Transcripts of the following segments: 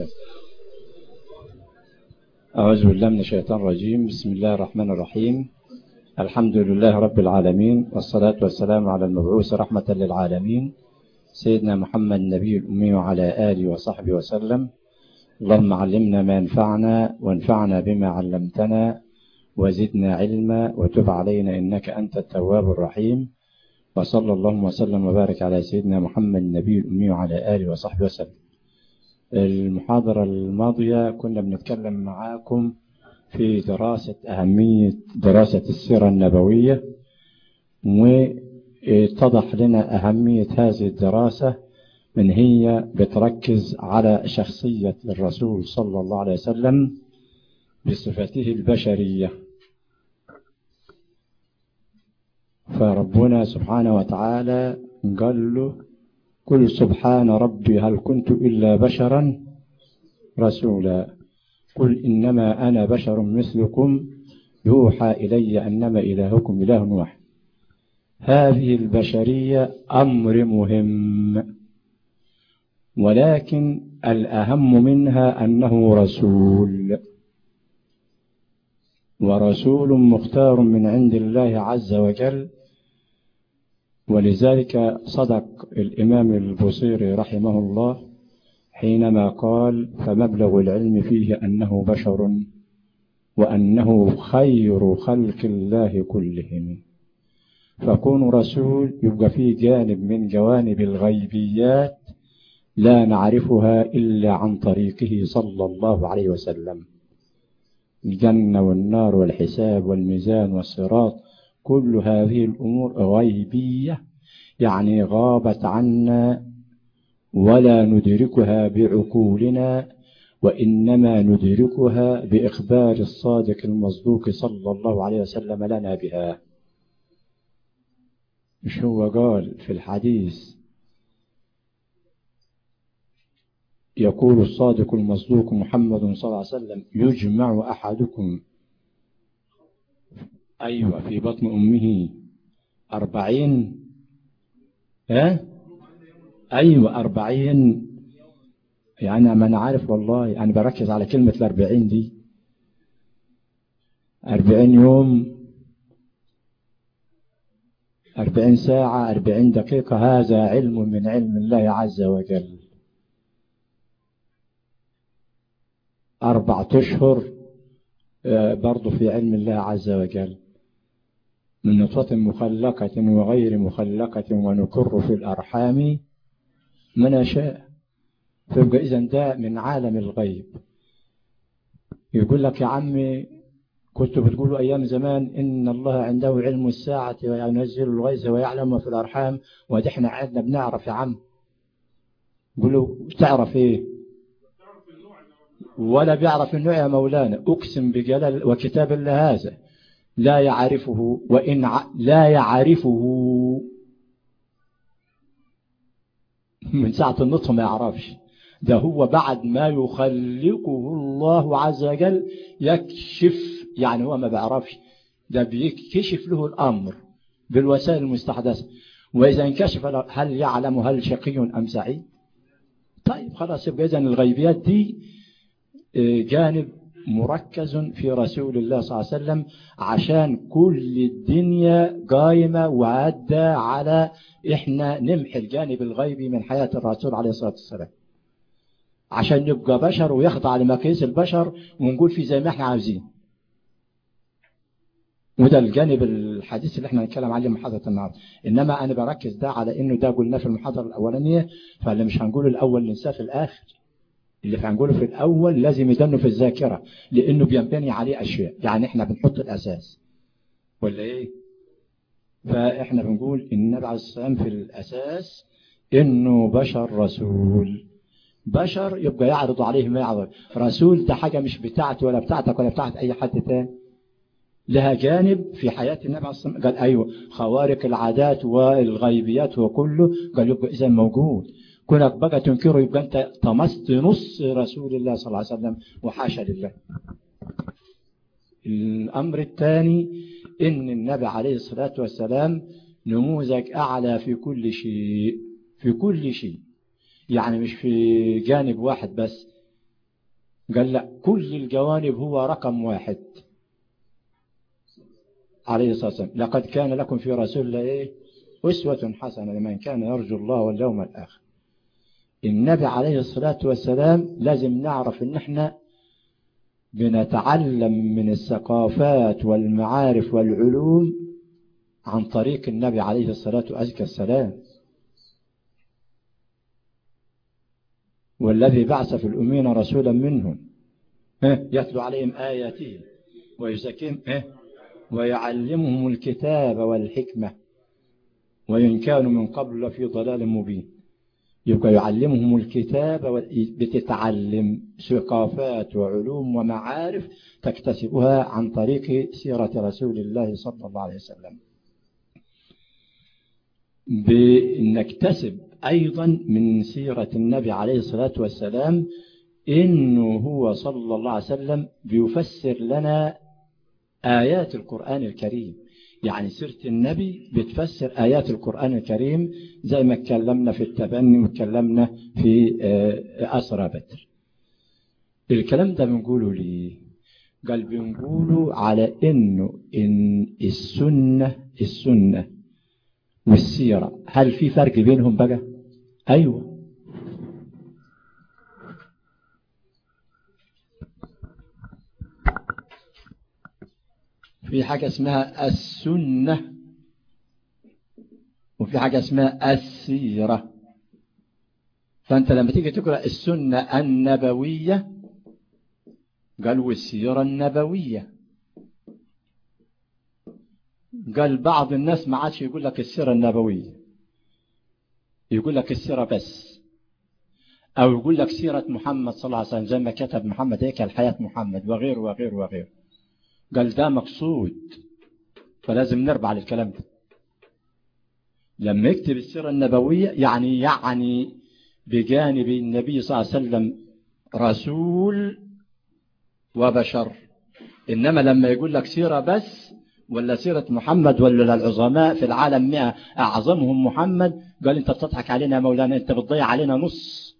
وبركاته أعوذ بالله من الشيطان الرجيم. بسم الله الرحمن الرحيم. الحمد لله رب العالمين والصلاة والسلام على المبعوث رحمة للعالمين. سيدنا محمد النبي الأمي وعلى آله وصحبه وسلم. اللهم علمنا ما ينفعنا وانفعنا بما علمتنا وزدنا علما وتب علينا إنك أنت التواب الرحيم. وصلى اللهم وسلم وبارك على سيدنا محمد النبي الأمي وعلى آله وصحبه وسلم. المحاضرة الماضية كنا بنتكلم معاكم في دراسة أهمية دراسة السيرة النبوية واتضح لنا أهمية هذه الدراسة من هي بتركز على شخصية الرسول صلى الله عليه وسلم بصفته البشرية. فربنا سبحانه وتعالى قال له قل سبحان ربي هل كنت إلا بشرا رسولا؟ قل إنما أنا بشر مثلكم يوحى إلي أنما إلهكم إله واحد. هذه البشرية أمر مهم ولكن الأهم منها أنه رسول. ورسول مختار من عند الله عز وجل ولذلك صدق الإمام البصيري رحمه الله حينما قال فمبلغ العلم فيه أنه بشر وأنه خير خلق الله كلهم فكون رسول يبقى فيه جانب من جوانب الغيبيات لا نعرفها إلا عن طريقه صلى الله عليه وسلم. الجنة والنار والحساب والميزان والصراط كل هذه الأمور غيبية يعني غابت عنا ولا ندركها بعقولنا وإنما ندركها بإخبار الصادق المصدوق صلى الله عليه وسلم لنا بها. مش هو قال في الحديث؟ يقول الصادق المصدوق محمد صلى الله عليه وسلم يجمع أحدكم أيوة في بطن أمه أربعين ها؟ أيوة أربعين. يعني ما أنا عارف والله أنا بركز على كلمة الأربعين دي. أربعين يوم أربعين ساعة أربعين دقيقة هذا علم من علم الله عز وجل. أربعة أشهر برضو في علم الله عز وجل. من نطفة مخلقة وغير مخلقة ونكر في الأرحام من شاء فيبقى إذن ده من عالم الغيب. يقول لك يا عمي كنت بتقولوا أيام زمان إن الله عنده علم الساعة وينزل الغيث ويعلم في الأرحام ودي إحنا عندنا بنعرف يا عم. قولوا تعرف إيه؟ ولا بيعرف النوع يا مولانا. أقسم بجلال وكتاب الله هذا. لا يعرفه وإن. لا يعرفه. من ساعة النطق ما يعرفش. ده هو بعد ما يخلقه الله عز وجل يكشف يعني هو ما بيعرفش. ده بيكشف له الأمر بالوسائل المستحدثة. وإذا انكشف هل يعلم هل شقي أم سعيد؟ طيب خلاص يبقى إذن الغيبيات دي جانب مركز في رسول الله صلى الله عليه وسلم عشان كل الدنيا قايمة وعدى على إحنا نمحي الجانب الغيبي من حياة الرسول عليه الصلاة والسلام. عشان نبقى بشر ويخضع لمقاييس البشر ونقول في زي ما إحنا عاوزين. وده الجانب الحديث اللي إحنا هنتكلم عليه محاضرة النهارده. إنما أنا بركز ده على إنه ده قلناه في المحاضرة الأولانية فاللي مش هنقوله الأول ننساه في الآخر. اللي هنقوله في الأول لازم يدنه في الذاكرة لأنه بينبني عليه أشياء. يعني إحنا بنحط الأساس. ولا إيه؟ فإحنا بنقول النبي عليه السلام في الأساس إنه بشر رسول. بشر يبقى يعرض عليه ما يعرض. رسول ده حاجة مش بتاعتي ولا بتاعتك ولا بتاعت أي حد تاني. لها جانب في حياة النبي عليه الصلاة والسلام. قال أيوة خوارق العادات والغيبيات وكله. قال يبقى إذا موجود. كونك بقى تنكره يبقى أنت طمست نص رسول الله صلى الله عليه وسلم وحاشا لله. الأمر الثاني إن النبي عليه الصلاة والسلام نموذج أعلى في كل شيء في كل شيء. يعني مش في جانب واحد بس. قال لا كل الجوانب هو رقم واحد. عليه الصلاة والسلام. لقد كان لكم في رسول الله إيه؟ أسوة حسنة لمن كان يرجو الله واليوم الآخر. النبي عليه الصلاة والسلام لازم نعرف إن إحنا بنتعلم من الثقافات والمعارف والعلوم عن طريق النبي عليه الصلاة والسلام. والذي بعث في الأمين رسولا منهم يتلو عليهم آياته ويزكيهم ويعلمهم الكتاب والحكمة وإن كانوا من قبل لفي ضلال مبين. يبقى يعلمهم الكتاب بتتعلم ثقافات وعلوم ومعارف تكتسبها عن طريق سيرة رسول الله صلى الله عليه وسلم. بنكتسب أيضا من سيرة النبي عليه الصلاة والسلام إنه هو صلى الله عليه وسلم بيفسر لنا آيات القرآن الكريم. يعني سيرة النبي بتفسر آيات القرآن الكريم زي ما اتكلمنا في التبني واتكلمنا في أسرى بدر. الكلام ده بنقوله ليه؟ قال بنقوله على إنه إن السنة السنة والسيرة هل في فرق بينهم بقى؟ أيوه. في حاجة اسمها السنة وفي حاجة اسمها السيرة. فأنت لما تيجي تقرأ السنة النبوية قالوا السيرة النبوية. قال بعض الناس ما عادش يقول لك السيرة النبوية يقول لك السيرة بس أو يقول لك سيرة محمد صلى الله عليه وسلم زي ما كتب محمد هيك الحياة محمد وغيره وغيره وغيره. قال ده مقصود فلازم نربع للكلام ده. لما يكتب السيرة النبوية يعني يعني بجانب النبي صلى الله عليه وسلم رسول وبشر. إنما لما يقول لك سيرة بس ولا سيرة محمد ولا العظماء في العالم مئة أعظمهم محمد قال أنت بتضحك علينا يا مولانا أنت بتضيع علينا نص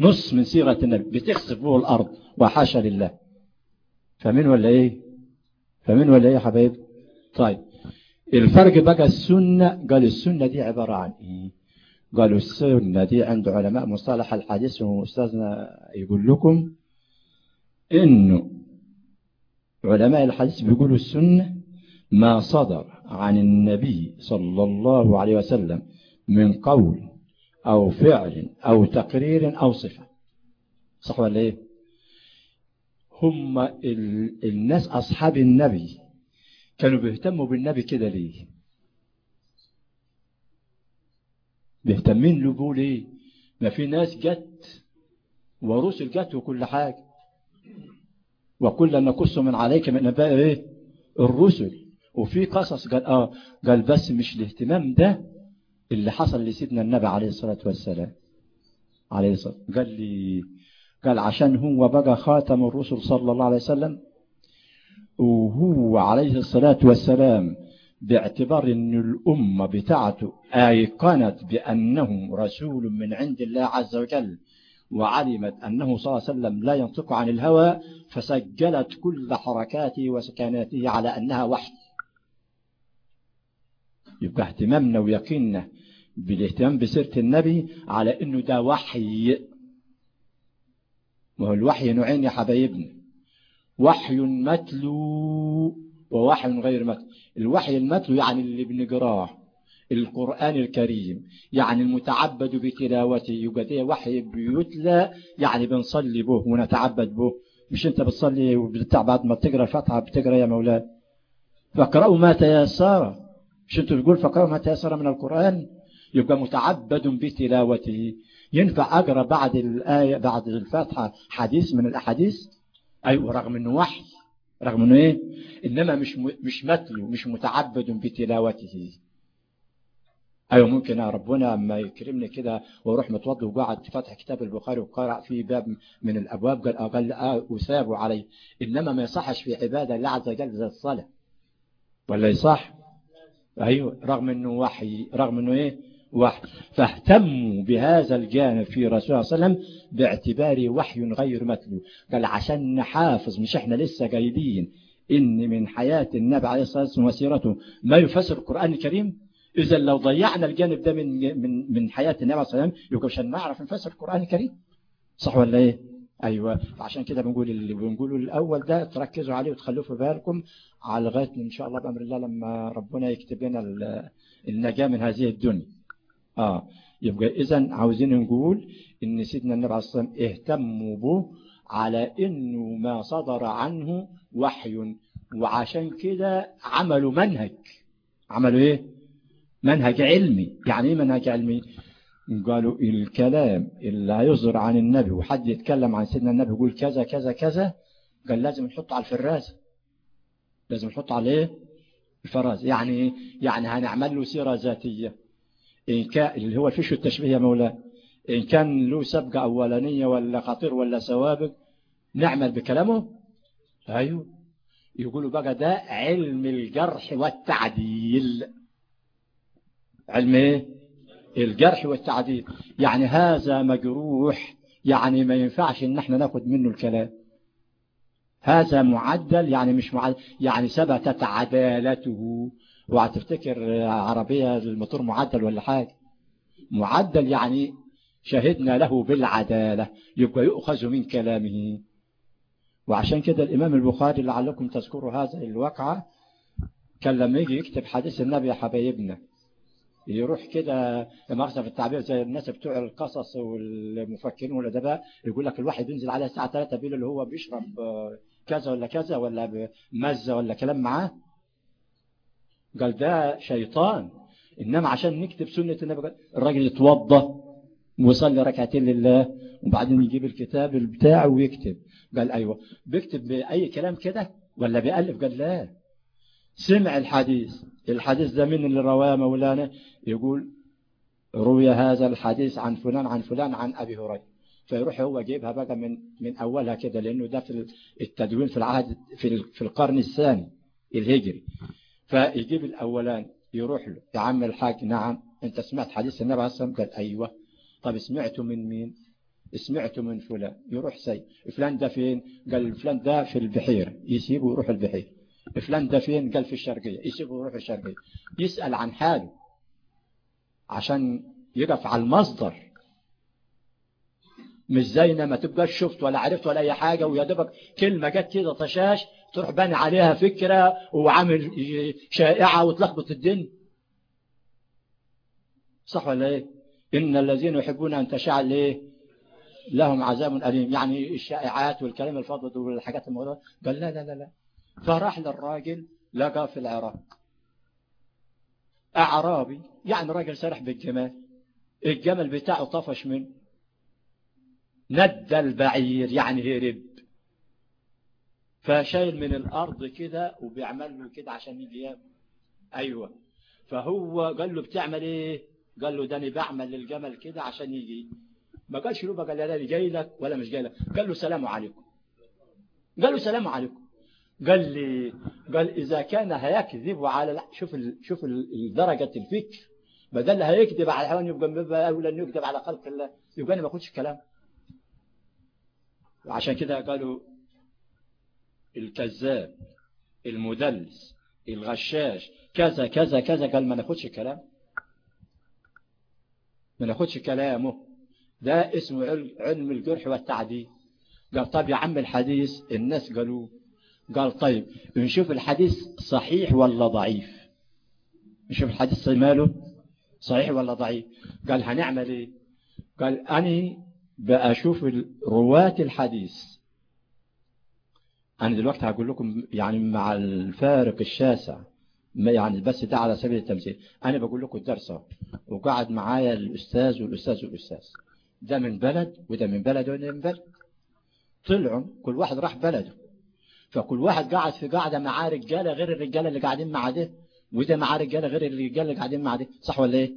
نص من سيرة النبي. بتخسف به الأرض وحاشا لله. فمن ولا إيه؟ فمن ولا إيه يا حبايب طيب. الفرق بقى السنة قال السنة دي عبارة عن إيه؟ قالوا السنة دي عند علماء مصطلح الحديث وأستاذنا يقول لكم إنه علماء الحديث بيقولوا السنة ما صدر عن النبي صلى الله عليه وسلم من قول أو فعل أو تقرير أو صفة. صح ولا إيه؟ هم ال... الناس أصحاب النبي. كانوا بيهتموا بالنبي كده ليه؟ بيهتمين له إيه؟ ما في ناس جت ورسل جت وكل حاجة. وكل نقص من عليك من نباء إيه؟ الرسل وفي قصص قال آه قال بس مش الاهتمام ده اللي حصل لسيدنا النبي عليه الصلاة والسلام. عليه الصلاة قال لي قال عشان هو بقى خاتم الرسل صلى الله عليه وسلم وهو عليه الصلاة والسلام باعتبار إن الأمة بتاعته أيقنت بأنه رسول من عند الله عز وجل وعلمت أنه صلى الله عليه وسلم لا ينطق عن الهوى فسجلت كل حركاته وسكناته على أنها وحي. يبقى اهتمامنا ويقيننا بالاهتمام بسيرة النبي على أنه ده وحي. وهو الوحي نوعين يا حبايبنا. وحي متلو ووحي غير متلو. الوحي المتلو يعني اللي بنقراه القرآن الكريم يعني المتعبد بتلاوته. يبقى ده وحي بيتلى يعني بنصلي به ونتعبد به. مش أنت بتصلي وبتاع بعد ما بتقرأ الفاتحة؟ بتقرأ يا مولاي فاقرأوا ما تيسر. مش انت بتقول فاقرأوا ما تيسر من القرآن؟ يبقى متعبد بتلاوته. ينفع أقرأ بعد الآية بعد الفاتحة حديث من الأحاديث؟ أيوة رغم أنه وحي. رغم أنه إيه؟ إنما مش مش متلو مش متعبد بتلاوته. أيوة ممكن ربنا أما يكرمني كده وأروح متوضي وقعد فتح كتاب البخاري وقرأ في باب من الأبواب قال قال آه وسابوا علي إنما ما يصحش في عبادة الله عز وجل زي الصلاة ولا يصح؟ أيوة رغم أنه وحي رغم أنه إيه؟ فاهتموا بهذا الجانب في رسول الله صلى الله عليه وسلم باعتباره وحي غير متلو. قال عشان نحافظ مش إحنا لسه جايبين إن من حياة النبي عليه الصلاة والسلام وسيرته ما يفسر القرآن الكريم؟ إذا لو ضيعنا الجانب ده من من من حياة النبي عليه الصلاة والسلام يبقى مش هنعرف نفسر القرآن الكريم؟ صح ولا إيه؟ أيوه. عشان كده بنقول اللي بنقوله الأول ده تركزوا عليه وتخلوه في بالكم على لغايه إن شاء الله بأمر الله لما ربنا يكتب لنا النجاة من هذه الدنيا. آه. يبقى اذا عاوزين نقول إن سيدنا النبي عليه الصلاة والسلام اهتموا به على إنه ما صدر عنه وحي وعشان كده عملوا منهج. عملوا إيه؟ منهج علمي. يعني إيه منهج علمي؟ قالوا الكلام اللي هيصدر عن النبي وحد يتكلم عن سيدنا النبي يقول كذا كذا كذا قال لازم نحطه على الفرازة لازم نحطه على إيه؟ الفرازة يعني يعني هنعمل له سيرة ذاتية. إن كان اللي هو فيش التشبيه يا مولانا إن كان له سبقة أولانية ولا خطير ولا سوابق نعمل بكلامه؟ أيوه. يقولوا بقى ده علم الجرح والتعديل. علم إيه؟ الجرح والتعديل. يعني هذا مجروح يعني ما ينفعش إن إحنا ناخد منه الكلام. هذا معدل يعني مش معدل يعني ثبتت عدالته. وهتفتكر عربية الموتور معدل ولا حاجة؟ معدل يعني شهدنا له بالعدالة يبقى يؤخذ من كلامه. وعشان كده الإمام البخاري لعلكم تذكروا هذا الواقعة كان لما يجي يكتب حديث النبي يا حبايبنا يروح كده مؤاخذة في التعبير زي الناس بتوع القصص والمفكرين والأدباء يقول لك الواحد بينزل على الساعة 3 بالليل اللي هو بيشرب كذا ولا كذا ولا مزة ولا كلام معاه. قال ده شيطان. إنما عشان نكتب سنة النبي الراجل يتوضى ويصلي ركعتين لله وبعدين يجيب الكتاب بتاعه ويكتب. قال أيوة. بيكتب بأي كلام كده ولا بيألف؟ قال لا. سمع الحديث. الحديث ده من اللي رواه مولانا. يقول روي هذا الحديث عن فلان عن فلان عن أبي هريرة. فيروح هو جيبها بقى من من أولها كده لأنه ده في التدوين في العهد في القرن الثاني الهجري. فيجيب الأولان يروح له. يا عم الحاج نعم. أنت سمعت حديث النبي عليه الصلاة والسلام؟ قال أيوه. طب سمعته من مين؟ سمعته من فلان. يروح سي فلان ده فين؟ قال فلان ده في البحيرة يسيبه ويروح البحيرة فلان ده فين؟ قال في الشرقية. يسيبه ويروح الشرقية. يسأل عن حاله. عشان يقف على المصدر. مش زينا ما تبقاش شفت ولا عرفت ولا أي حاجة ويا دوبك كلمة جت كده طشاش. تروح باني عليها فكرة وعامل شائعة وتلخبط الدنيا صح ولا إيه؟ إن الذين يحبون أن تشاع الايه لهم عذاب أليم. يعني الشائعات والكلام الفاضل والحاجات الموضوع قال لا لا لا لا. فراح للراجل لقى في العراق. أعرابي يعني راجل سرح بالجمال. الجمل بتاعه طفش منه ند البعير يعني هرب. فشايل من الأرض كده وبيعمل له كده عشان يجي ياكل. أيوة. فهو قال له بتعمل إيه؟ قال له ده أنا بعمل للجمل كده عشان يجي. ما قالش له بقى لا جاي لك ولا مش جاي لك. قال له سلام عليكم. قال له سلام عليكم. قال لي قال إذا كان هيكذب على شوف ال... شوف درجة الفكر. بدل هيكذب على الحيوان يبقى أولى أنه يكذب على خلق الله. يبقى أنا ما أخدش الكلام. وعشان كده قالوا الكذاب المدلس الغشاش كذا كذا كذا. قال ما ناخدش الكلام ما ناخدش كلامه. ده اسمه علم الجرح والتعديل. قال طب يا عم الحديث الناس قالوا قال طيب نشوف الحديث صحيح ولا ضعيف؟ نشوف الحديث ماله؟ صحيح ولا ضعيف؟ قال هنعمل إيه؟ قال أنا بأشوف رواة الحديث. أنا دلوقتي هقول لكم يعني مع الفارق الشاسع يعني بس ده على سبيل التمثيل. أنا بقول لكم الدرس وقعد معايا الأستاذ والأستاذ والأستاذ. ده من بلد وده من بلد وده من بلد. طلعوا كل واحد راح بلده. فكل واحد قاعد في قاعدة معاه رجالة غير الرجالة اللي قاعدين مع ده وده معاه رجالة غير الرجالة اللي قاعدين مع ده صح ولا إيه؟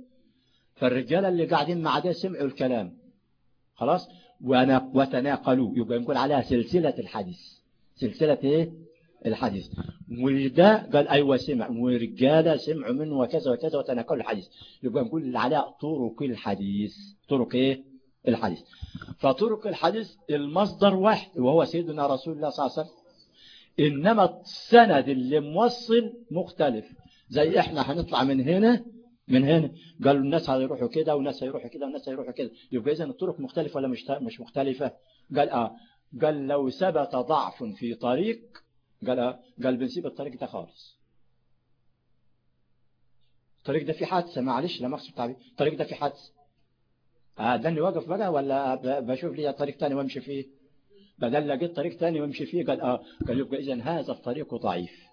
فالرجالة اللي قاعدين مع ده سمعوا الكلام. خلاص؟ وتناقلوا. يبقى نقول عليها سلسلة الحديث. سلسلة إيه الحديث. وده قال أيوة سمع. ورجالة سمعوا منه وكذا وكذا وتناقلوا الحديث. يبقى نقول عليها طرق الحديث. طرق إيه؟ الحديث. فطرق الحديث المصدر واحد وهو سيدنا رسول الله صلى الله عليه وسلم. إنما السند اللي موصل مختلف. زي إحنا هنطلع من هنا من هنا. قالوا الناس هيروحوا كده والناس هيروحوا كده والناس هيروحوا كده. يبقى إذا الطرق مختلفة ولا مش مش مختلفة؟ قال آه. قال لو ثبت ضعف في طريق قال آه قال بنسيب الطريق ده خالص. الطريق ده في حادثة معلش لا مقصود تعبير. الطريق ده في حادثة. آه ده اللي واقف بقى ولا بشوف لي طريق تاني وامشي فيه؟ بدل لقيت طريق تاني وامشي فيه قال آه قال يبقى اذا هذا الطريق ضعيف.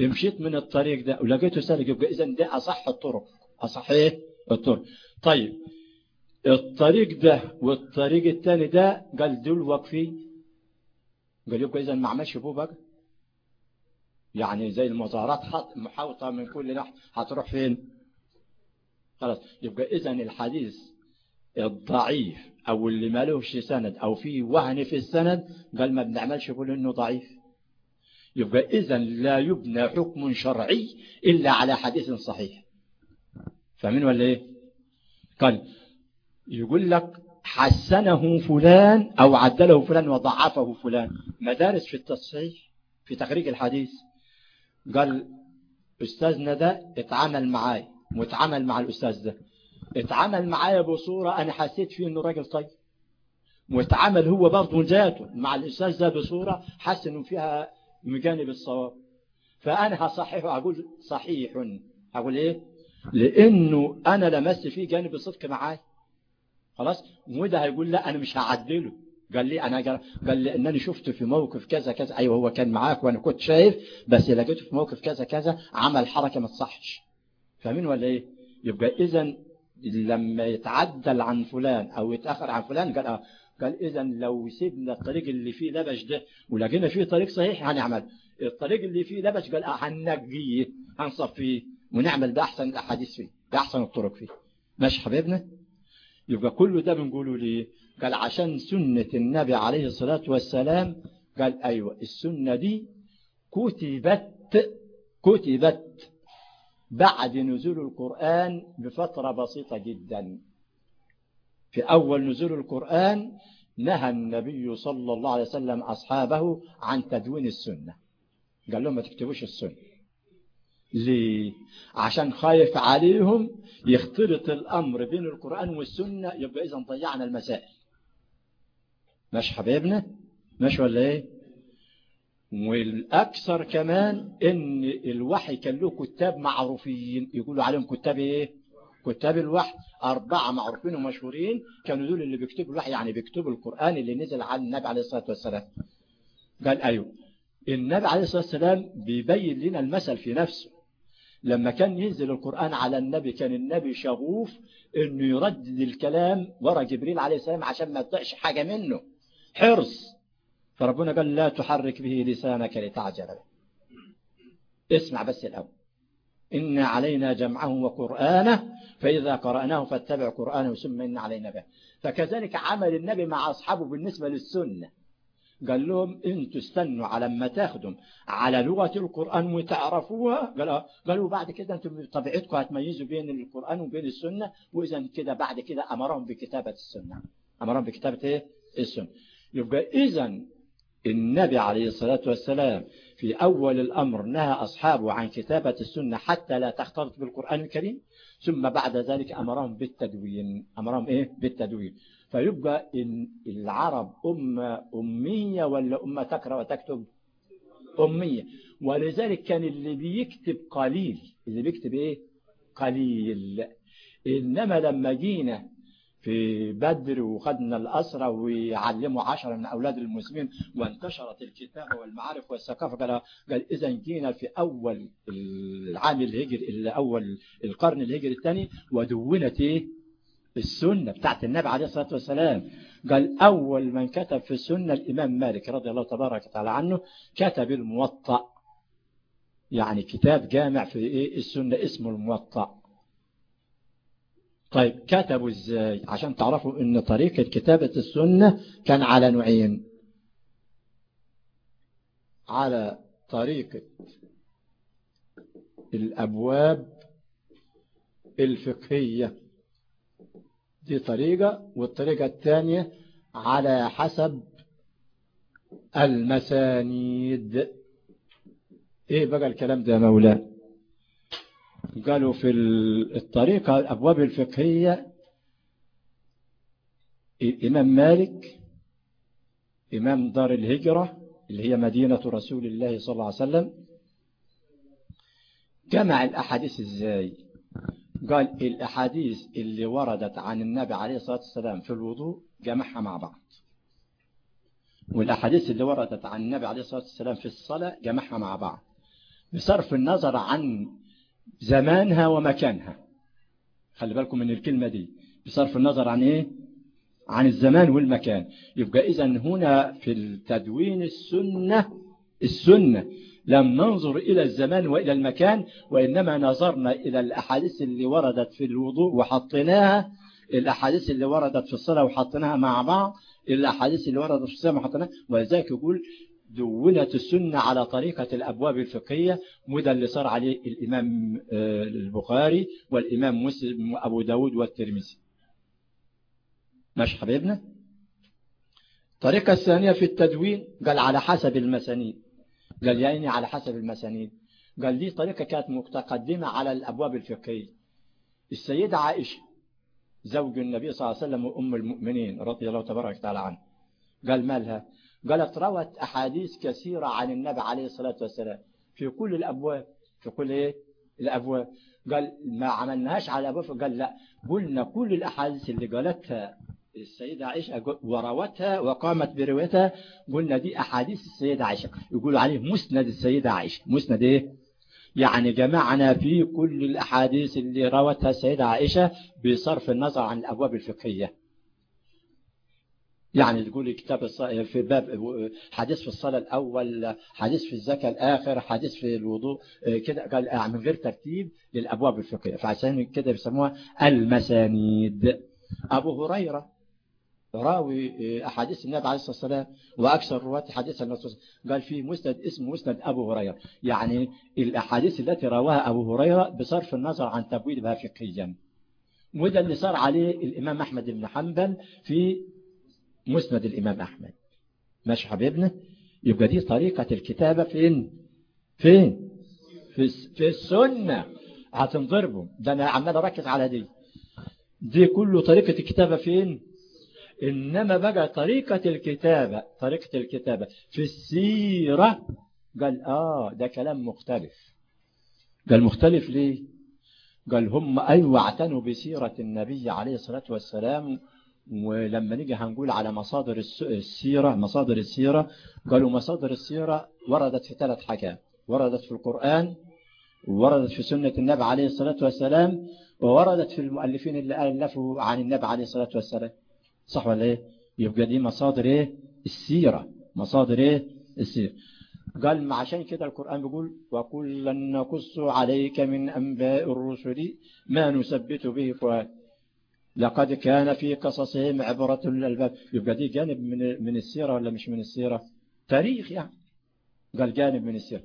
مشيت من الطريق ده ولقيته سالك يبقى اذا ده أصح الطرق. اصح إيه الطرق. طيب الطريق ده والطريق الثاني ده قال دول واقفين. قال يبقى اذا ما عملش أبوه بقى. يعني زي المظاهرات محاوطة من كل ناحية. هتروح فين؟ خلاص يبقى اذا الحديث الضعيف أو اللي مالوش سند أو فيه وهن في السند قال ما بنعملش يقول إنه ضعيف. يبقى اذا لا يبنى حكم شرعي إلا على حديث صحيح. فاهمين ولا إيه؟ قال يقول لك حسنه فلان أو عدله فلان وضعفه فلان. مدارس في التصحيح في تخريج الحديث. قال استاذنا ده اتعامل معاي. واتعامل مع الأستاذ ده. اتعامل معايا بصورة أنا حسيت فيه إنه راجل طيب. واتعامل هو برضه ذاته مع الأستاذ ده بصورة حس إنه فيها مجانب الصواب. فأنا هصححه أقول صحيح. أقول إيه؟ لأنه أنا لمست فيه جانب الصدق معاي. خلاص؟ وده هيقول لا أنا مش هعدله. قال لي أنا قال لي أنني شفته في موقف كذا كذا. أيوه هو كان معاك وأنا كنت شايف بس لقيته في موقف كذا كذا. عمل حركة ما تصحش. فاهمين ولا إيه؟ يبقى إذا لما يتعدل عن فلان أو يتأخر عن فلان قال آه. قال اذا لو سيبنا الطريق اللي فيه لبش ده ولقينا فيه طريق صحيح هنعمل. الطريق اللي فيه لبش قال آه هننقيه هنصفيه ونعمل بأحسن الأحاديث فيه بأحسن الطرق فيه. ماشي حبيبنا؟ يبقى كل ده بنقوله ليه؟ قال عشان سنة النبي عليه الصلاة والسلام قال أيوه السنة دي كتبت كتبت بعد نزول القرآن بفترة بسيطة جدا. في أول نزول القرآن نهى النبي صلى الله عليه وسلم أصحابه عن تدوين السنة. قال لهم ما تكتبوش السنة. ليه؟ عشان خايف عليهم يختلط الأمر بين القرآن والسنة يبقى إذا ضيعنا المسائل. مش حبيبنا؟ مش ولا إيه؟ والأكثر كمان إن الوحي كان له كتاب معروفين. يقولوا عليهم كتاب إيه؟ كتاب الوحي. أربعة معروفين ومشهورين كانوا دول اللي بيكتبوا الوحي يعني بيكتبوا القرآن اللي نزل على النبي عليه الصلاة والسلام. قال أيوه. النبي عليه الصلاة والسلام بيبين لنا المثل في نفسه. لما كان ينزل القرآن على النبي كان النبي شغوف إنه يردد الكلام ورا جبريل عليه السلام عشان ما تضيعش حاجة منه. حرص. فربنا قال لا تحرك به لسانك لتعجل به. اسمع بس الأول. إن علينا جمعه وقرآنه فإذا قرأناه فاتبع قرآنه ثم إن علينا به. فكذلك عمل النبي مع أصحابه بالنسبة للسنة. قال لهم أنتوا استنوا على ما تاخدوا على لغة القرآن وتعرفوها. قال قالوا بعد كده أنتم بطبيعتكم هتميزوا بين القرآن وبين السنة وإذا كده بعد كده أمرهم بكتابة السنة. أمرهم بكتابة إيه؟ السنة. يبقى إذا النبي عليه الصلاة والسلام في أول الأمر نهى أصحابه عن كتابة السنة حتى لا تختلط بالقرآن الكريم ثم بعد ذلك أمرهم بالتدوين. أمرهم إيه؟ بالتدوين. فيبقى العرب أمة أمية ولا أمة تقرأ وتكتب أمية. ولذلك كان اللي بيكتب قليل. اللي بيكتب إيه؟ قليل. إنما لما جينا في بدر وخدنا الأسرة ويعلموا عشرة من أولاد المسلمين وانتشرت الكتابة والمعارف والثقافة قال, قال إذا جينا في أول العام الهجري أول القرن الهجري الثاني ودونت إيه؟ السنة بتاعت النبي عليه الصلاة والسلام. قال أول من كتب في السنة الإمام مالك رضي الله تبارك وتعالى عنه كتب الموطأ. يعني كتاب جامع في إيه؟ السنة اسمه الموطأ. طيب كتبوا إزاي؟ عشان تعرفوا إن طريقة كتابة السنة كان على نوعين. على طريقة الأبواب الفقهية. دي طريقة والطريقة الثانية على حسب المسانيد. إيه بقى الكلام ده يا مولانا قالوا في الطريقة الأبواب الفقهية الإمام مالك إمام دار الهجرة اللي هي مدينة رسول الله صلى الله عليه وسلم. جمع الأحاديث إزاي؟ قال الأحاديث اللي وردت عن النبي عليه الصلاة والسلام في الوضوء جمعها مع بعض. والأحاديث اللي وردت عن النبي عليه الصلاة والسلام في الصلاة جمعها مع بعض. بصرف النظر عن زمانها ومكانها. خلي بالكم من الكلمة دي. بصرف النظر عن إيه؟ عن الزمان والمكان. يبقى اذا هنا في التدوين السنة السنة لم ننظر إلى الزمان وإلى المكان وإنما نظرنا إلى الأحاديث اللي وردت في الوضوء وحطيناها الأحاديث اللي وردت في الصلاة وحطيناها مع بعض الأحاديث اللي وردت في الصلاة وحطيناها. ولذلك يقول دونت السنة على طريقة الأبواب الفقهية وده اللي صار عليه الإمام البخاري والإمام مسلم وأبو داود والترمذي. ماشي حبيبنا؟ الطريقة الثانية في التدوين قال على حسب المسانيد. قال يعني على حسب المسانيد. قال دي طريقة كانت متقدمة على الأبواب الفقهية. السيدة عائشة زوج النبي صلى الله عليه وسلم وأم المؤمنين رضي الله تبارك وتعالى عنه. قال مالها قالت روت أحاديث كثيرة عن النبي عليه الصلاة والسلام في كل الأبواب. في كل إيه؟ الأبواب. قال ما عملناهاش على أبواب قال لا قلنا كل الأحاديث اللي قالتها السيدة عائشة وروتها وقامت بروايتها. قلنا دي أحاديث السيدة عائشة. يقولوا عليه مسند السيدة عائشة. مسند إيه؟ يعني جمعنا في كل الأحاديث اللي روتها السيدة عائشة بصرف النظر عن الأبواب الفقهية. يعني تقول كتاب في باب حديث في الصلاة الأول حديث في الزكاة الآخر حديث في الوضوء كده. قال من غير ترتيب للأبواب الفقهية. فعشان كده بيسموها المسانيد. أبو هريرة راوي أحاديث النبي عليه الصلاة والسلام وأكثر رواة حديث النبي قال في مسند اسمه مسند أبو هريرة. يعني الأحاديث التي رواها أبو هريرة بصرف النظر عن تبويبها فقهيا وده اللي صار عليه الإمام أحمد بن حنبل في مسند الإمام أحمد. ماشي حبيبنا؟ يبقى دي طريقة الكتابة فين؟ فين؟ في, في السنة. هتنضربوا. ده أنا عمال أركز على دي. دي كله طريقة الكتابة فين؟ إنما بقى طريقة الكتابة طريقة الكتابة. في السيرة قال آه ده كلام مختلف. قال مختلف ليه؟ قال هم أيوة اعتنوا بسيرة النبي عليه الصلاة والسلام ولما نيجي هنقول على مصادر السيرة مصادر السيرة قالوا مصادر السيرة وردت في ثلاث حاجات. وردت في القرآن ووردت في سنة النبي عليه الصلاة والسلام ووردت في المؤلفين اللي ألفوا عن النبي عليه الصلاة والسلام. صح ولا إيه؟ يبقى دي مصادر إيه؟ السيرة. مصادر إيه؟ السيرة. قال عشان كده القرآن بيقول وكلا نقص عليك من أنباء الرسل ما نثبت به فؤاد لقد كان في قصصهم عبرة للباب يبقى دي جانب من من السيرة ولا مش من السيرة؟ تاريخ يعني. قال جانب من السيرة.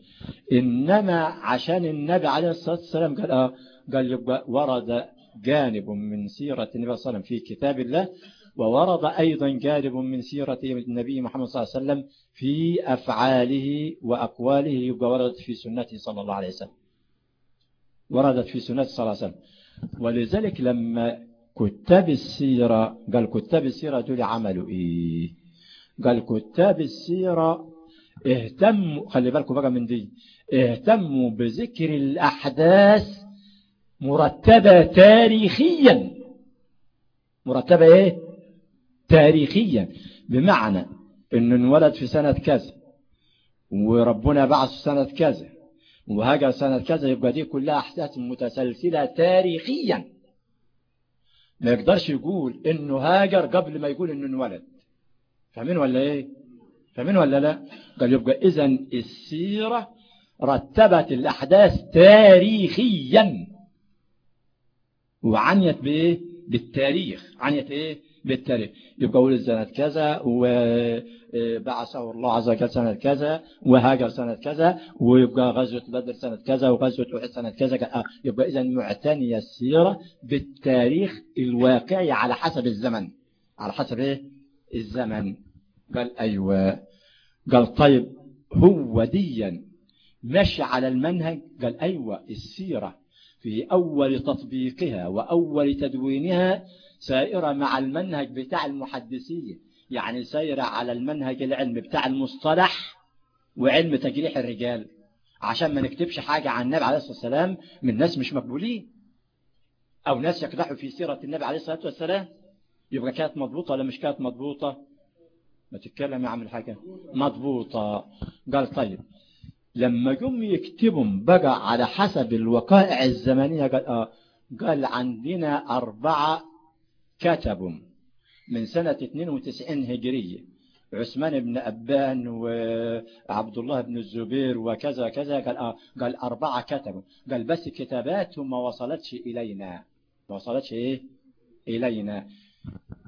إنما عشان النبي عليه الصلاة والسلام قال آه قال يبقى ورد جانب من سيرة النبي صلى الله عليه وسلم في كتاب الله وورد أيضا جانب من سيرة النبي محمد صلى الله عليه وسلم في أفعاله وأقواله يبقى وردت في سنته صلى الله عليه وسلم. وردت في سنته صلى الله عليه وسلم. ولذلك لما كتاب السيرة قال كتاب السيرة دول عملوا إيه؟ قال كتاب السيرة اهتموا خلي بالكم بقى من دي اهتموا بذكر الأحداث مرتبة تاريخيا. مرتبة إيه؟ تاريخيا. بمعنى إنه انولد في سنة كذا وربنا بعث في سنة كذا وهاجر سنة كذا يبقى دي كلها أحداث متسلسلة تاريخيا. ما يقدرش يقول إنه هاجر قبل ما يقول إنه انولد. فاهمين ولا إيه؟ فاهمين ولا لا؟ قال يبقى اذا السيرة رتبت الأحداث تاريخيا. وعنيت بإيه؟ بالتاريخ. عنيت إيه؟ بالتاريخ يبقى ولد سنة كذا وبعثه الله عز وجل سنة كذا وهاجر سنة كذا ويبقى غزوة بدر سنة كذا وغزوة أحد سنة كذا. يبقى إذا معتنية السيرة بالتاريخ الواقعي على حسب الزمن. على حسب إيه؟ الزمن. قال أيوة. قال طيب هو ديا مشي على المنهج؟ قال أيوة السيرة في أول تطبيقها وأول تدوينها سائرة مع المنهج بتاع المحدثية يعني سائرة على المنهج العلمي بتاع المصطلح وعلم تجريح الرجال. عشان ما نكتبش حاجة عن النبي عليه الصلاة والسلام من ناس مش مقبولين. أو ناس يقدحوا في سيرة النبي عليه الصلاة والسلام. يبقى كانت مضبوطة ولا مش كانت مضبوطة؟ ما تتكلم يا عم الحاجة مضبوطة. قال طيب لما جم يكتبهم بقى على حسب الوقائع الزمنية قال, آه قال عندنا أربعة كتبوا من سنة 92 هجرية عثمان بن أبان وعبد الله بن الزبير وكذا كذا قال, آه قال أربعة كتبوا. قال بس كتاباتهم ما وصلتش إلينا. ما وصلتش إيه؟ إلينا.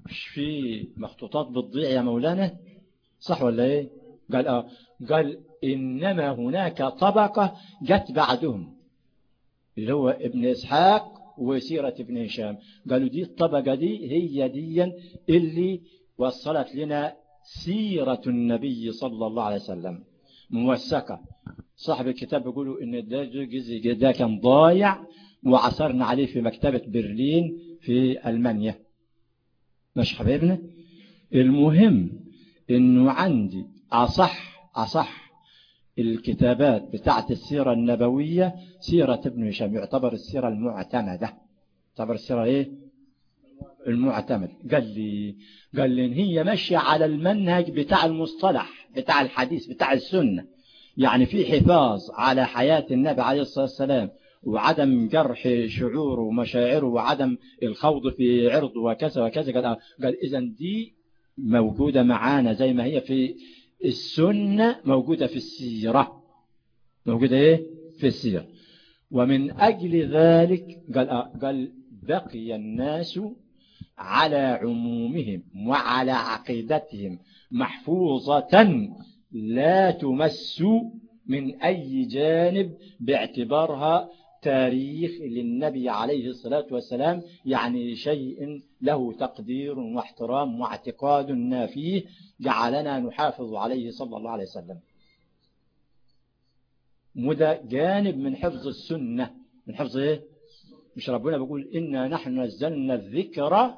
مش في مخطوطات بتضيع يا مولانا؟ صح ولا إيه؟ قال آه قال إنما هناك طبقة جت بعدهم اللي هو ابن إسحاق وسيرة ابن هشام. قالوا دي الطبقة دي هي دي اللي وصلت لنا سيرة النبي صلى الله عليه وسلم. موثقة. صاحب الكتاب بيقولوا إن ده جزء ده كان ضايع وعثرنا عليه في مكتبة برلين في ألمانيا. مش حبيبنا؟ المهم إنه عندي أصح أصح الكتابات بتاعت السيرة النبوية سيرة ابن هشام يعتبر السيرة المعتمدة. يعتبر السيرة إيه؟ المعتمد. قال لي قال لي إن هي ماشية على المنهج بتاع المصطلح بتاع الحديث بتاع السنة. يعني في حفاظ على حياة النبي عليه الصلاة والسلام وعدم جرح شعوره ومشاعره وعدم الخوض في عرضه وكذا وكذا. قال, قال إذا دي موجودة معانا زي ما هي في السنة موجودة في السيرة. موجودة إيه؟ في السيرة. ومن أجل ذلك قال, قال بقي الناس على عمومهم وعلى عقيدتهم محفوظة لا تمس من أي جانب باعتبارها تاريخ للنبي عليه الصلاة والسلام يعني شيء له تقدير واحترام واعتقاد فيه جعلنا نحافظ عليه صلى الله عليه وسلم. وده جانب من حفظ السنة. من حفظ إيه؟ مش ربنا بيقول إنا نحن نزلنا الذكر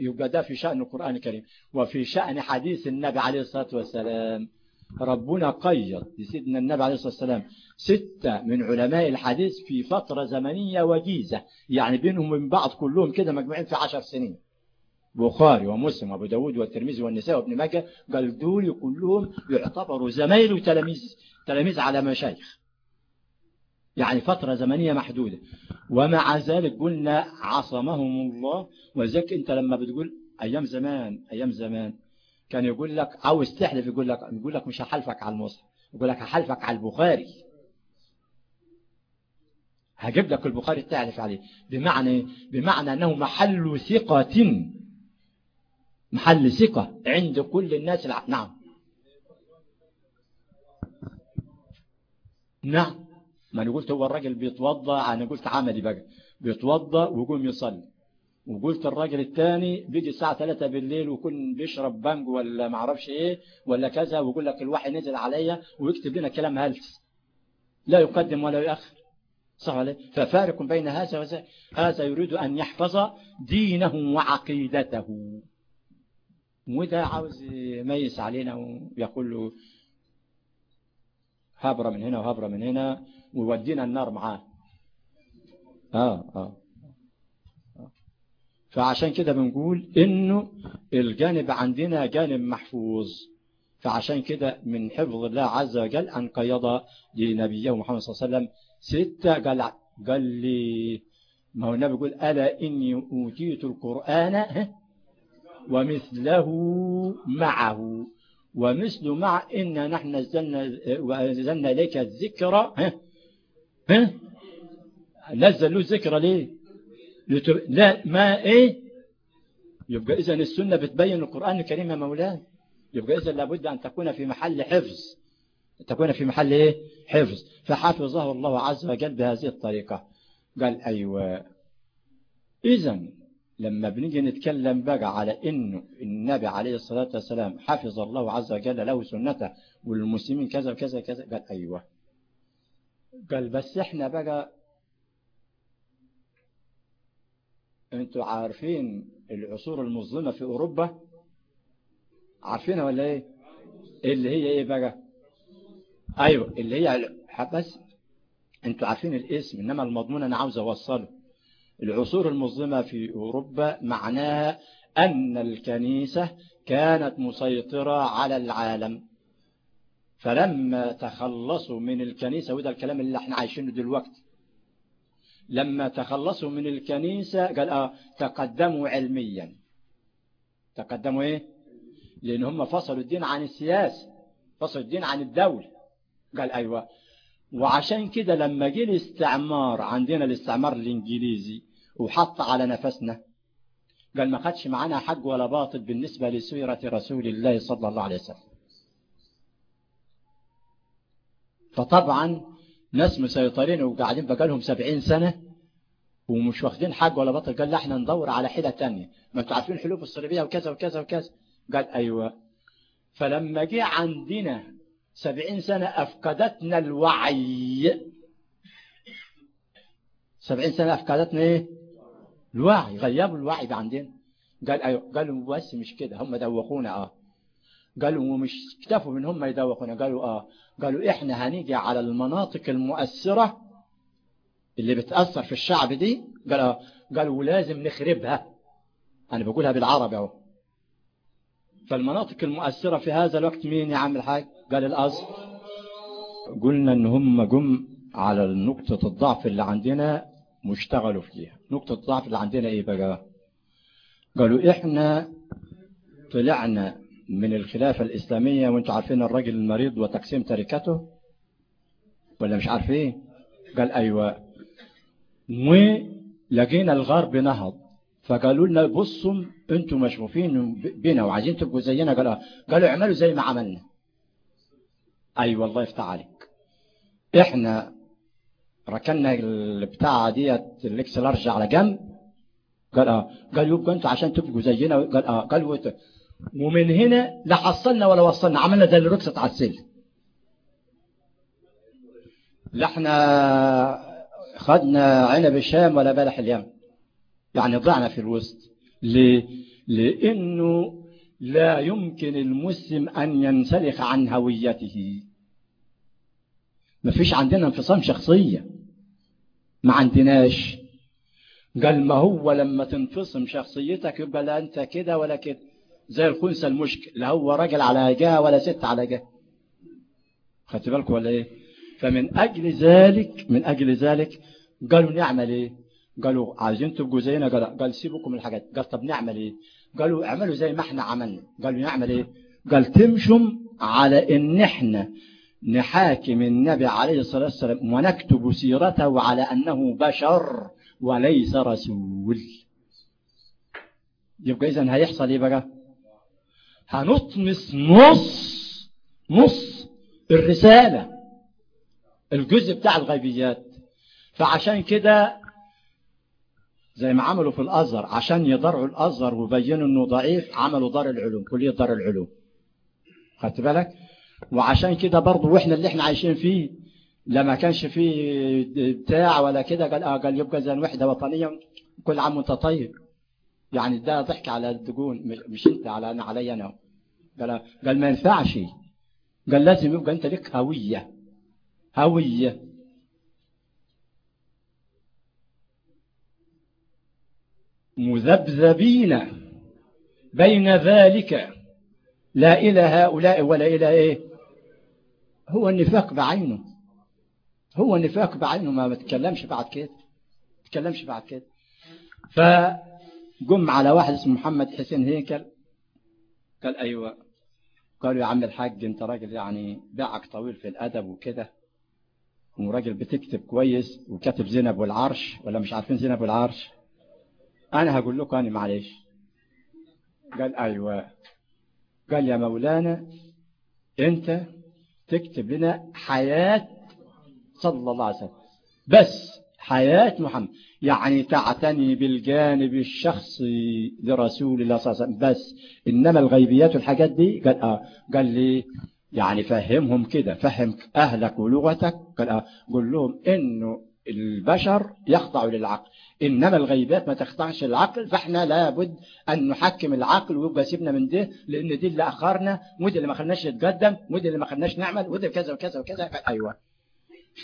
يبقى ده في شأن القرآن الكريم. وفي شأن حديث النبي عليه الصلاة والسلام. ربنا قيد لسيدنا النبي عليه الصلاة والسلام. ستة من علماء الحديث في فترة زمنية وجيزة. يعني بينهم من بعض كلهم كده مجموعين في عشر سنين. بخاري ومسلم وأبو داود والترمذي والنساء وابن ماجه قال دول كلهم يعتبروا زمايل وتلاميذ تلاميذ على مشايخ. يعني فترة زمنية محدودة. ومع ذلك قلنا عصمهم الله. وذلك انت لما بتقول أيام زمان أيام زمان كان يقول لك عاوز تحلف يقول لك يقول لك مش هحلفك على المصحف يقول لك هحلفك على البخاري. هجيب لك البخاري تحلف عليه. بمعنى بمعنى أنه محل ثقة. محل ثقة عند كل الناس الع... نعم. نعم. ما أنا قلت هو الراجل بيتوضأ أنا قلت عملي بقى. بيتوضأ ويقوم يصلي. وقلت الراجل الثاني بيجي الساعة 3 بالليل ويكون بيشرب بانج ولا ما أعرفش إيه ولا كذا ويقول لك الوحي نزل عليا ويكتب لنا كلام هلس. لا يقدم ولا يؤخر. صح عليه ففارق بين هذا وذاك هذا يريد أن يحفظ دينه وعقيدته. وده عاوز يميز علينا ويقول له هبرة من هنا وهبرة من هنا ويودينا النار معاه. آه آه. فعشان كده بنقول إنه الجانب عندنا جانب محفوظ. فعشان كده من حفظ الله عز وجل أن قيض لنبيه محمد صلى الله عليه وسلم ستة قال, قال لي ما هو النبي يقول ألا إني أوتيت القرآن ومثله معه. ومثل مع إن نحن نزلنا ونزلنا إليك الذكر. ها؟ ها؟ نزل له الذكر ليه؟ لا ما إيه؟ يبقى إذا السنة بتبين القرآن الكريم يا مولانا يبقى إذا لابد أن تكون في محل حفظ. تكون في محل إيه؟ حفظ. فحفظه الله عز وجل بهذه الطريقة. قال أيوة. إذا لما بنيجي نتكلم بقى على إنه النبي عليه الصلاة والسلام حفظ الله عز وجل له سنته والمسلمين كذا وكذا كذا قال أيوة. قال بس إحنا بقى أنتوا عارفين العصور المظلمة في أوروبا؟ عارفينها ولا إيه؟ اللي هي إيه بقى؟ أيوه اللي هي بس أنتوا عارفين الاسم إنما المضمون أنا عاوز أوصله. العصور المظلمة في أوروبا معناها أن الكنيسة كانت مسيطرة على العالم. فلما تخلصوا من الكنيسة وده الكلام اللي إحنا عايشينه دلوقتي لما تخلصوا من الكنيسة قال آه تقدموا علميا. تقدموا إيه؟ لأن هم فصلوا الدين عن السياسة فصلوا الدين عن الدولة. قال أيوه. وعشان كده لما جه الاستعمار عندنا الاستعمار الإنجليزي وحط على نفسنا قال ما خدش معانا حق ولا باطل بالنسبة لسيرة رسول الله صلى الله عليه وسلم. فطبعا ناس مسيطرين وقاعدين بقى لهم سبعين سنة ومش واخدين حق ولا باطل قال لا إحنا ندور على حيلة تانية. ما أنتوا عارفين الحلوف الصليبية وكذا وكذا وكذا. قال أيوه. فلما جه عندنا سبعين سنة أفقدتنا الوعي. سبعين سنة أفقدتنا إيه؟ الوعي. غيبوا الوعي ده عندنا. قال أيوه. قالوا بس مش كده. هم دوخونا آه. قالوا ومش اكتفوا من هم يدوخونا. قالوا آه. قالوا إحنا هنيجي على المناطق المؤثرة اللي بتأثر في الشعب دي. قالوا قالوا لازم نخربها. أنا بقولها بالعربي أهو. فالمناطق المؤثرة في هذا الوقت مين يا عم الحاج؟ قال الأزهر قلنا إن هم جم على نقطة الضعف اللي عندنا مشتغلوا فيها. نقطة الضعف اللي عندنا إيه بقى؟ قالوا إحنا طلعنا من الخلافة الإسلامية وانتوا عارفين الرجل المريض وتقسيم تركته؟ ولا مش عارفين قال أيوة. ولقينا الغرب نهض فقالوا لنا بصوا أنتوا مشغوفين بنا وعايزين تبقوا زينا. قالوا قالوا اعملوا زي ما عملنا. أيوة والله يفتح عليك. إحنا ركنا البتاعة ديت ال X large على جنب. قال آه. قال يبقى أنتوا عشان تبقوا زينا. قال آه. قال. ومن هنا لا حصلنا ولا وصلنا. عملنا زي رقصت على السلم لا إحنا خدنا عنب الشام ولا بلح اليمن يعني ضعنا في الوسط. ليه؟ لأنه لا يمكن المسلم أن ينسلخ عن هويته. ما فيش عندنا انفصام شخصية. ما عندناش. قال ما هو لما تنفصم شخصيتك يبقى لا أنت كده ولا كده. زي الخنثى المشكل لا هو راجل على جهة ولا ست على جهة. خدت بالكم ولا إيه؟ فمن أجل ذلك من أجل ذلك قالوا نعمل إيه؟ قالوا عايزين تبقوا زينا قال قال سيبكم الحاجات. قال طب نعمل إيه؟ قالوا اعملوا زي ما إحنا عملنا. قالوا نعمل إيه؟ قال تمشوا على إن إحنا نحاكم النبي عليه الصلاة والسلام ونكتب سيرته على أنه بشر وليس رسول. يبقى إذن هيحصل إيه بقى؟ هنطمس نص نص الرسالة الجزء بتاع الغيبيات. فعشان كده زي ما عملوا في الأزهر عشان يضرعوا الأزهر ويبينوا أنه ضعيف عملوا دار العلوم كلية دار العلوم. خدت بالك؟ وعشان كده برضه وإحنا اللي إحنا عايشين فيه لما كانش فيه بتاع ولا كده قال آه قال يبقى زي وحده وطنية كل عام وأنت طيب. يعني ده ضحك على الدجون مش انت على أنا علي أنا. قال قال ما ينفعش. قال لازم يبقى أنت لك هوية. هوية. مذبذبين بين ذلك. لا إلى هؤلاء ولا إلى إيه. هو النفاق بعينه. هو النفاق بعينه. ما بتكلمش بعد كده. بتكلمش بعد كده. فقم على واحد اسمه محمد حسين هيكل. قال أيوة. قالوا يا عم الحاج أنت راجل يعني باعك طويل في الأدب وكده وراجل بتكتب كويس وكاتب زينب والعرش ولا مش عارفين زينب والعرش؟ أنا هقول لكم أنا معلش قال أيوة. قال يا مولانا أنت تكتب لنا حياة صلى الله عليه وسلم. بس حياة محمد. يعني تعتني بالجانب الشخصي لرسول الله صلى الله عليه وسلم. بس إنما الغيبيات والحاجات دي قال آه قال لي يعني فهمهم كده فهم أهلك ولغتك. قال آه قل لهم إنه البشر يخضع للعقل. إنما الغيبات ما تخضعش للعقل فإحنا لابد أن نحكم العقل ويبقى سيبنا من ده لأن دي اللي أخرنا ودي اللي ما خلناش نتقدم ودي اللي ما خلناش نعمل ودي كذا وكذا وكذا. أيوة.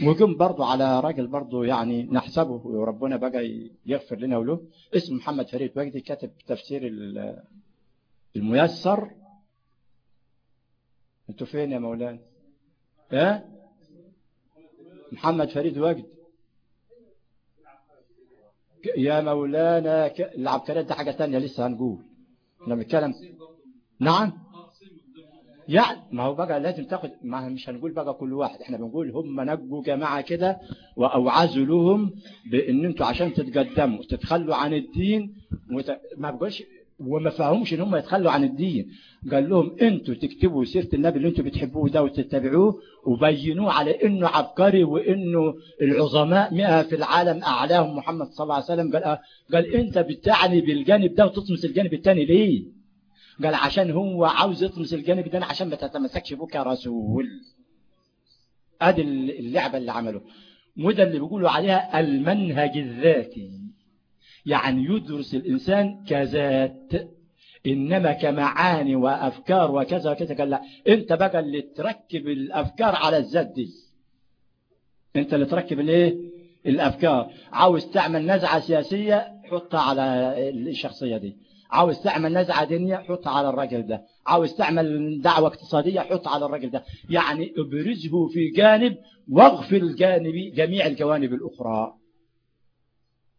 وجم برضو على راجل برضو يعني نحسبه وربنا بقى يغفر لنا وله. اسمه محمد فريد وجدي كاتب تفسير الميسر. أنتوا فين يا مولانا؟ ها؟ محمد فريد وجدي يا مولانا العبقريات ده حاجة تانية لسه هنقول. لما نتكلم نعم؟ يعني ما هو بقى لازم تاخد ما مش هنقول بقى كل واحد إحنا بنقول هم نجوا جماعة كده واوعزوا لهم بإن أنتوا عشان تتقدموا تتخلوا عن الدين وت... ما بقولش وما فهمش إن هم يتخلوا عن الدين. قال لهم أنتوا تكتبوا سيرة النبي اللي أنتوا بتحبوه ده وتتبعوه وبينوه على إنه عبقري وإنه العظماء مئة في العالم أعلاهم محمد صلى الله عليه وسلم. قال آه قال أنت بتعني بالجانب ده وتطمس الجانب الثاني ليه؟ قال عشان هو عاوز يطمس الجانب ده عشان ما تتمسكش بك رسول. ادي اللعبة اللي عمله وده اللي بيقولوا عليها المنهج الذاتي. يعني يدرس الإنسان كذات إنما كمعاني وأفكار وكذا وكذا. قال لا أنت بقى اللي تركب الأفكار على الذات دي. أنت اللي تركب الايه؟ الأفكار. عاوز تعمل نزعة سياسية حطها على الشخصية دي. عاوز تعمل نزعة دينية حطها على الراجل ده. عاوز تعمل دعوة اقتصادية حطها على الراجل ده. يعني ابرزه في جانب واغفل جانب جميع الجوانب الأخرى.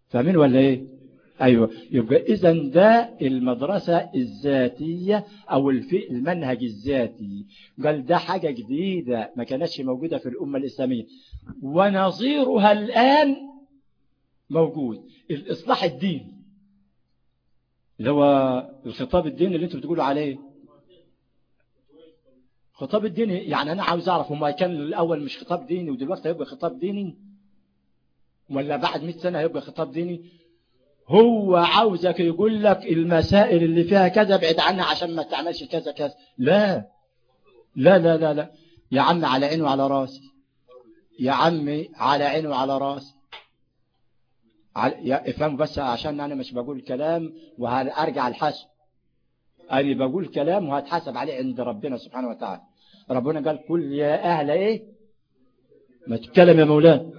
فاهمين ولا إيه؟ أيوة. يبقى إذا ده المدرسة الذاتية أو المنهج الذاتي. قال ده حاجة جديدة ما كانتش موجودة في الأمة الإسلامية. ونظيرها الآن موجود. الإصلاح الديني. اللي هو الخطاب الديني اللي أنتوا بتقولوا عليه. خطاب الديني يعني أنا عاوز أعرف هما كان الأول مش خطاب ديني ودلوقتي هيبقى خطاب ديني؟ ولا بعد 100 سنة هيبقى خطاب ديني؟ هو عاوزك يقول لك المسائل اللي فيها كذا ابعد عنها عشان ما تعملش كذا كذا. لا. لا لا لا لا. يا عم على عيني وعلى راسي. يا عمي على عيني وعلى راسي. يا افهم بس عشان أنا مش بقول كلام وهرجع الحسب أنا بقول كلام وهتحاسب عليه عند ربنا سبحانه وتعالى. ربنا قال كل يا أهل إيه؟ ما تتكلم يا مولانا.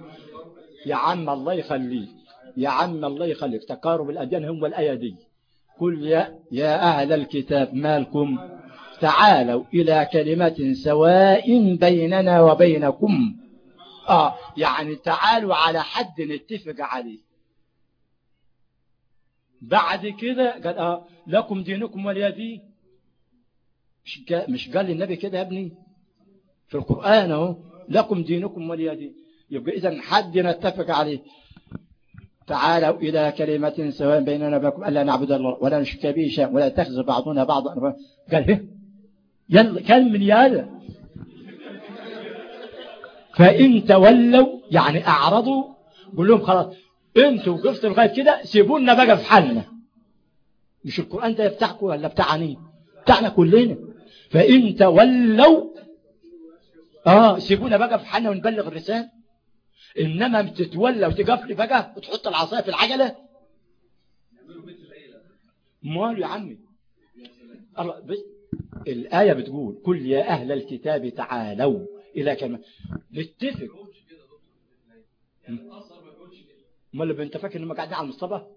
يا عم الله يخليك. يا عم الله يخليك. تقارب الأديان هم الآية دي قل يا, يا أهل الكتاب مالكم؟ تعالوا إلى كلمة سواء بيننا وبينكم. آه يعني تعالوا على حد نتفق عليه. بعد كده قال آه لكم دينكم ولي دين. مش مش قال النبي كده يا ابني؟ في القرآن أهو لكم دينكم ولي دين. يبقى إذا حد نتفق عليه. تعالوا إلى كلمة سواء بيننا وبينكم ألا نعبد الله ولا نشرك به شيئا ولا تخزى بعضنا بعضا. قال هه يلا كان من يالا فإن تولوا يعني أعرضوا قول لهم خلاص. أنتوا وقفتوا لغاية كده سيبونا بقى في حالنا. مش القرآن ده بتاعكم ولا بتاعني بتاعنا كلنا. فإن تولوا آه سيبونا بقى في حالنا ونبلغ الرسالة. إنما بتتولى وتقف لي بقى وتحط العصاية في العجلة. مال يا عمي؟ الله بس الآية بتقول كل يا أهل الكتاب تعالوا إلى كلمة. نتفق. أمال أنت فاكر انك قاعد على المصطبة؟